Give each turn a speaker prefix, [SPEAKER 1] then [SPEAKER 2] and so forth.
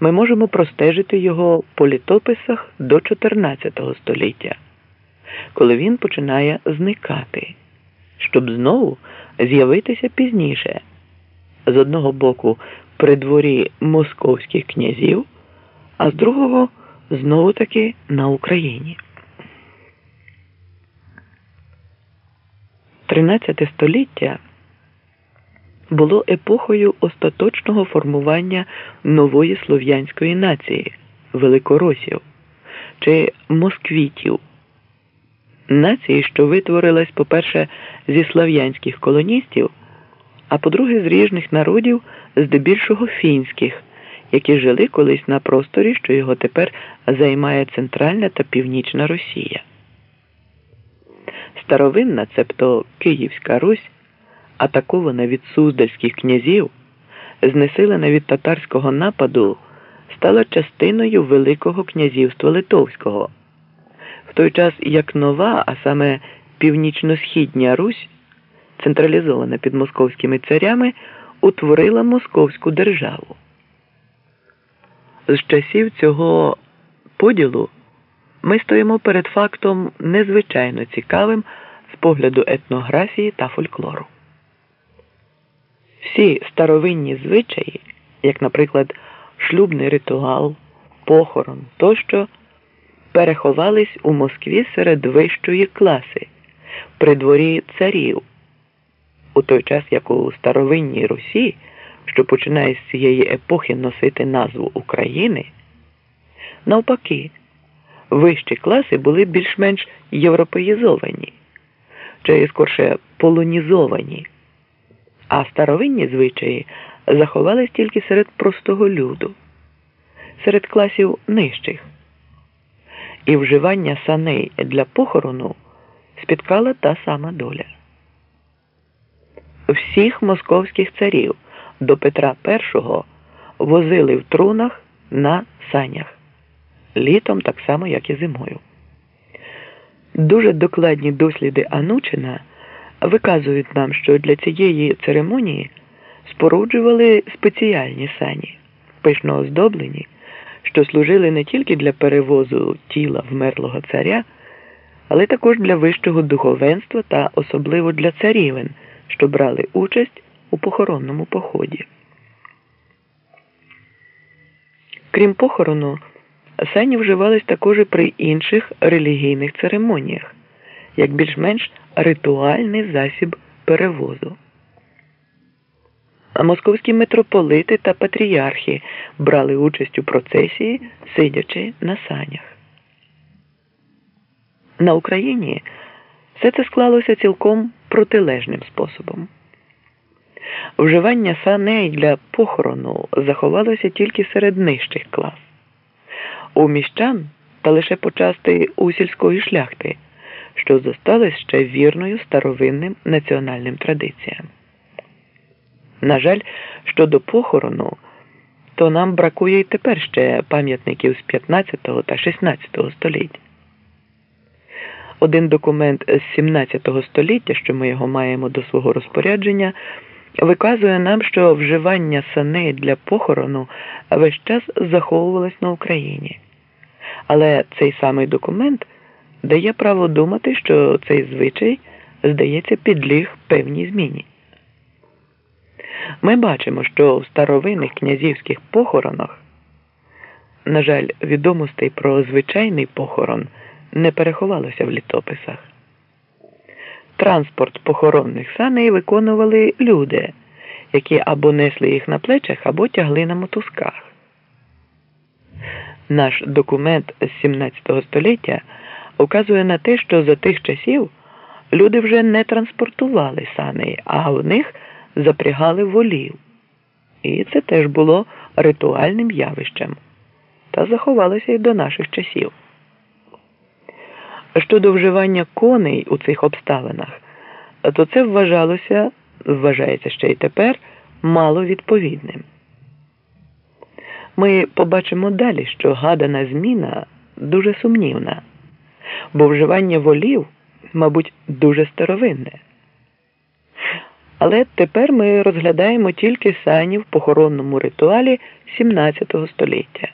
[SPEAKER 1] ми можемо простежити його по літописах до 14 століття, коли він починає зникати, щоб знову з'явитися пізніше, з одного боку при дворі московських князів, а з другого знову таки на Україні. 13 століття було епохою остаточного формування нової слов'янської нації великоросів чи москвітів, нації, що витворилась, по-перше, зі слав'янських колоністів, а по-друге, з ріжних народів, здебільшого фінських, які жили колись на просторі, що його тепер займає Центральна та Північна Росія. Старовинна, цебто Київська Русь атакована від суздальських князів, знесилена від татарського нападу, стала частиною Великого князівства Литовського, в той час як нова, а саме Північно-Східня Русь, централізована під московськими царями, утворила Московську державу. З часів цього поділу ми стоїмо перед фактом незвичайно цікавим з погляду етнографії та фольклору. Всі старовинні звичаї, як, наприклад, шлюбний ритуал, похорон тощо, переховались у Москві серед вищої класи при дворі царів, у той час як у старовинній Русі, що починає з цієї епохи носити назву України, навпаки, вищі класи були більш-менш європеїзовані, чи скорше полонізовані а старовинні звичаї заховались тільки серед простого люду, серед класів нижчих. І вживання саней для похорону спіткала та сама доля. Всіх московських царів до Петра І возили в трунах на санях, літом так само, як і зимою. Дуже докладні досліди Анучина виказують нам, що для цієї церемонії споруджували спеціальні сані, пишно оздоблені, що служили не тільки для перевозу тіла вмерлого царя, але також для вищого духовенства та особливо для царівен, що брали участь у похоронному поході. Крім похорону, сані вживались також і при інших релігійних церемоніях як більш-менш ритуальний засіб перевозу. А московські митрополити та патріархи брали участь у процесії, сидячи на санях. На Україні все це склалося цілком протилежним способом. Вживання саней для похорону заховалося тільки серед нижчих клас. У міщан та лише почасти у сільської шляхти що зосталась ще вірною старовинним національним традиціям. На жаль, щодо похорону, то нам бракує і тепер ще пам'ятників з 15 та 16 століття. Один документ з 17 століття, що ми його маємо до свого розпорядження, виказує нам, що вживання саней для похорону весь час заховувалось на Україні. Але цей самий документ дає право думати, що цей звичай, здається, підліг певній зміні. Ми бачимо, що в старовинних князівських похоронах, на жаль, відомостей про звичайний похорон не переховалося в літописах. Транспорт похоронних саней виконували люди, які або несли їх на плечах, або тягли на мотузках. Наш документ з 17 століття указує на те, що за тих часів люди вже не транспортували сани, а в них запрягали волів. І це теж було ритуальним явищем та заховалося й до наших часів. Щодо вживання коней у цих обставинах, то це вважалося, вважається ще й тепер, маловідповідним. Ми побачимо далі, що гадана зміна дуже сумнівна бо вживання волів, мабуть, дуже старовинне. Але тепер ми розглядаємо тільки сані в похоронному ритуалі 17 століття.